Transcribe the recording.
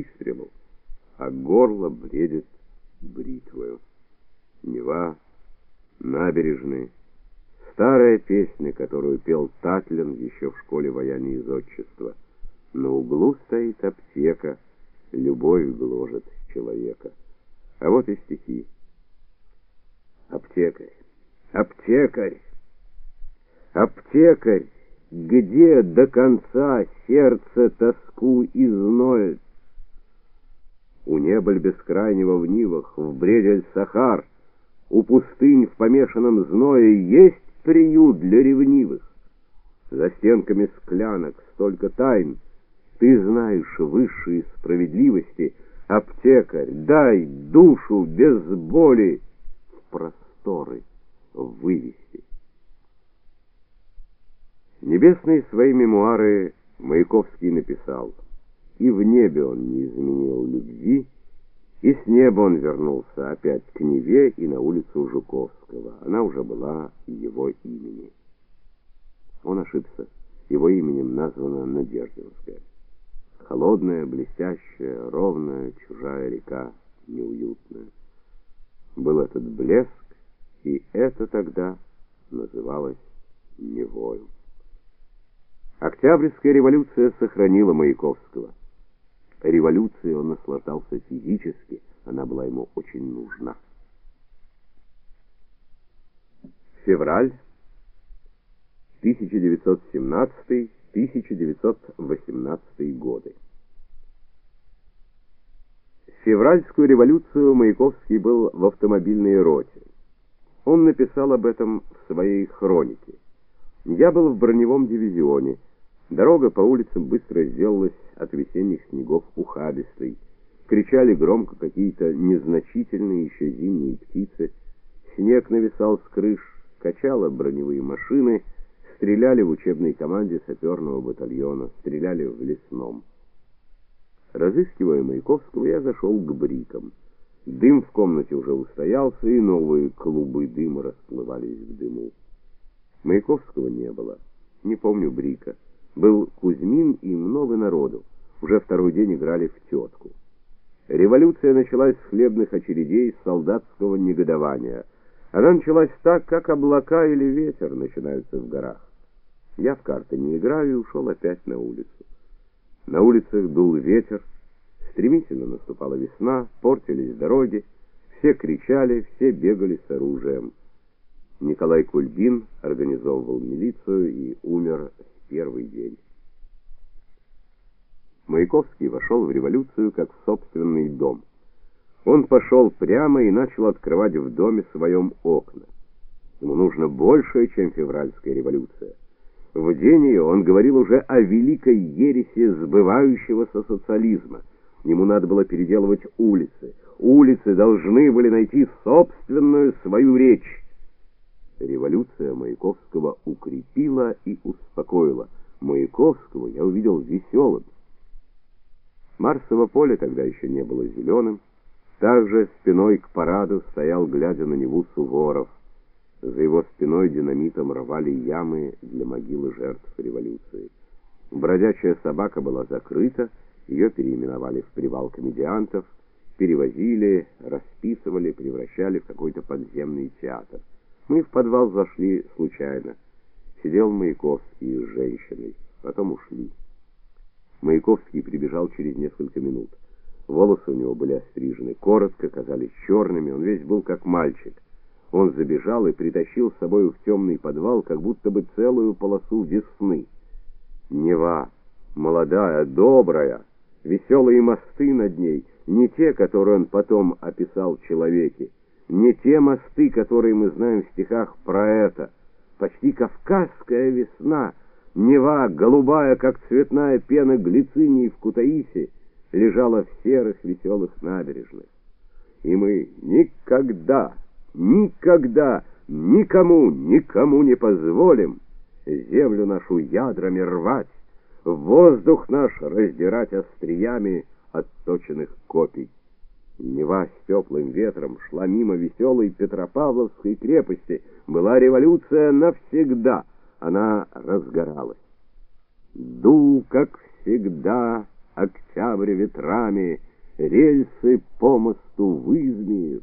выстрелу, а горло бредит бритвою. Нева, набережные, старая песня, которую пел Татлин еще в школе вояния из отчества. На углу стоит аптека, любовь гложет человека. А вот и стихи. Аптекарь, аптекарь, аптекарь, где до конца сердце тоску изноет? У небыль бескрайнего в нивах, в бредель Сахар, у пустынь в помешанном зное есть приют для ревнивых. За стенками склянок столько тайн, ты знаешь высшие справедливости, аптекарь, дай душу без боли в просторы вывести. Небесные свои мемуары Маяковский написал. И в небе он не изменил любви, и с неба он вернулся опять к Неве и на улицу Жуковского. Она уже была его имени. Он ошибся. Его именем названа Надеждинская. Холодная, блестящая, ровная, чужая река, неуютная. Был этот блеск, и это тогда называлось Невою. Октябрьская революция сохранила Маяковского. Революцией он наслаждался физически, она была ему очень нужна. Февраль 1917-1918 годы. Февральскую революцию Маяковский был в автомобильной роте. Он написал об этом в своей хронике. Я был в броневом дивизионе. Дорога по улицам быстро сделалась от весенних снегов ухабистой. Кричали громко какие-то незначительные еще зимние птицы. Снег нависал с крыш, качало броневые машины, стреляли в учебной команде саперного батальона, стреляли в лесном. Разыскивая Маяковского, я зашел к брикам. Дым в комнате уже устоялся, и новые клубы дыма расплывались в дыму. Маяковского не было. Не помню брика. Был Кузьмин и много народу. Уже второй день играли в тетку. Революция началась с хлебных очередей, с солдатского негодования. Она началась так, как облака или ветер начинаются в горах. Я в карты не играю и ушел опять на улицу. На улицах дул ветер, стремительно наступала весна, портились дороги, все кричали, все бегали с оружием. Николай Кульбин организовывал милицию и умер первый день. Маяковский вошел в революцию как в собственный дом. Он пошел прямо и начал открывать в доме своем окна. Ему нужно большее, чем февральская революция. В день ее он говорил уже о великой ереси сбывающегося социализма. Ему надо было переделывать улицы. Улицы должны были найти собственную свою речь. Революция Маяковского укрепила и успокоила. Маяковского я увидел веселым. Марсово поле тогда еще не было зеленым. Также спиной к параду стоял, глядя на него Суворов. За его спиной динамитом рвали ямы для могилы жертв революции. Бродячая собака была закрыта, ее переименовали в привал комедиантов, перевозили, расписывали, превращали в какой-то подземный театр. Мы в подвал зашли случайно. Сидел Маяковский с женщиной, потом ушли. Маяковский прибежал через несколько минут. Волосы у него были острижены коротко, казались черными, он весь был как мальчик. Он забежал и притащил с собой в темный подвал как будто бы целую полосу весны. Нева, молодая, добрая, веселые мосты над ней, не те, которые он потом описал человеке, не те мосты, которые мы знаем в стихах про это, почти кавказская весна, Нева, голубая, как цветная пена глицинии в Кутаиси, лежала в серых веселых набережных. И мы никогда, никогда никому, никому не позволим землю нашу ядрами рвать, воздух наш раздирать остриями отточенных копий. Нева с теплым ветром шла мимо веселой Петропавловской крепости. Была революция навсегда. Она разгоралась. Дул, как всегда, октябрь ветрами, рельсы по мосту в.